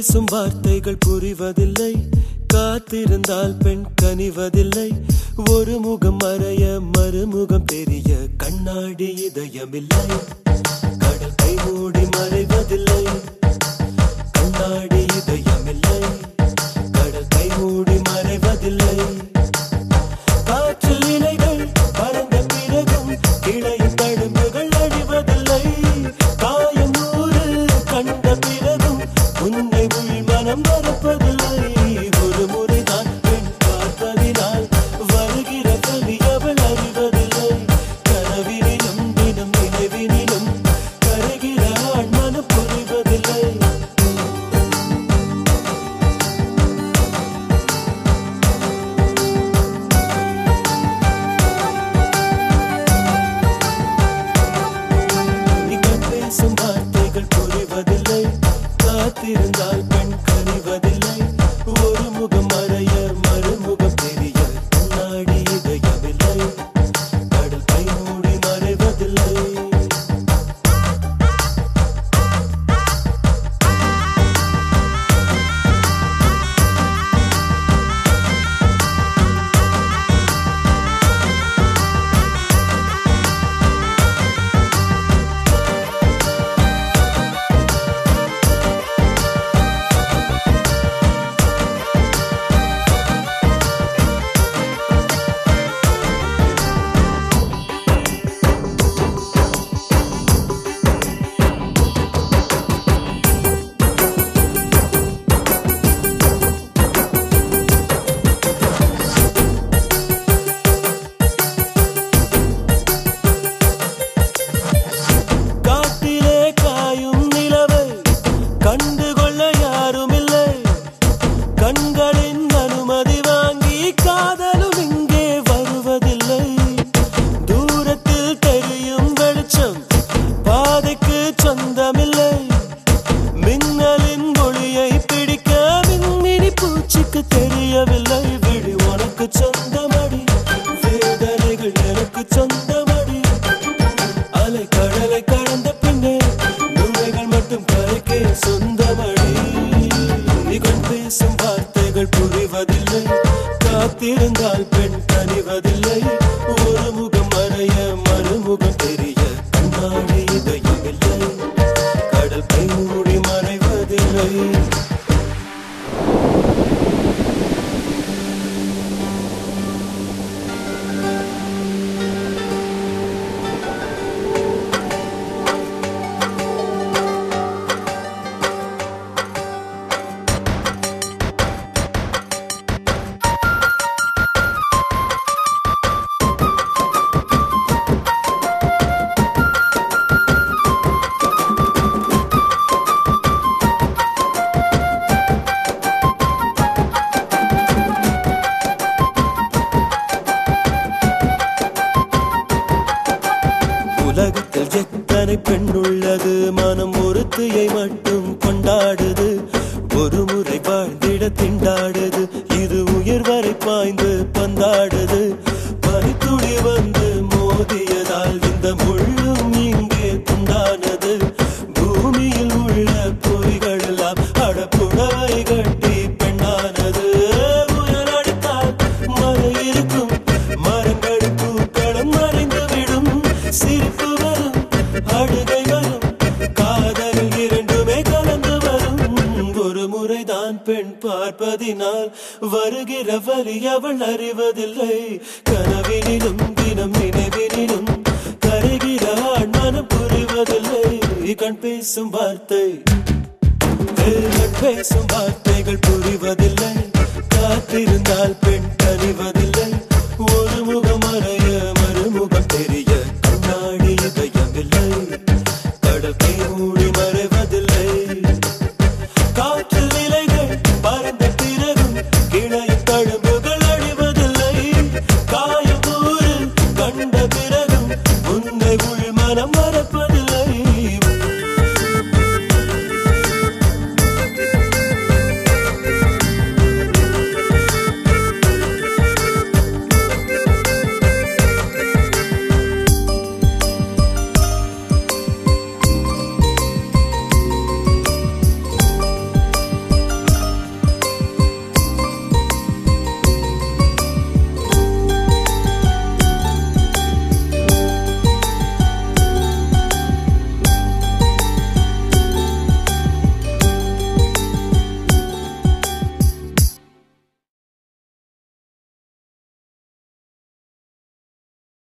பேசும் வார்த்தைகள் புரிவதில்லை. காத்திருந்தால் பெண் கனிவதில்லை. ஒரு முகம் மறைய மறுமுகம் தெரிய கண்ணாடி இதயமில்லை. கடல் கை மூடி மறைவதில்லை. đôi நாடினால் வருகிற வரி அவள் அறிவதில்லை. கனவினிலும் தினம் நினைவினிலும் கருகிறான் மனம் புரிவதில்லை. கண் பேசும் வார்த்தை பேசும் வார்த்தைகள் புரிவதில்லை. காத்திருந்தால் பெண் Eeguulee maanaam maraa.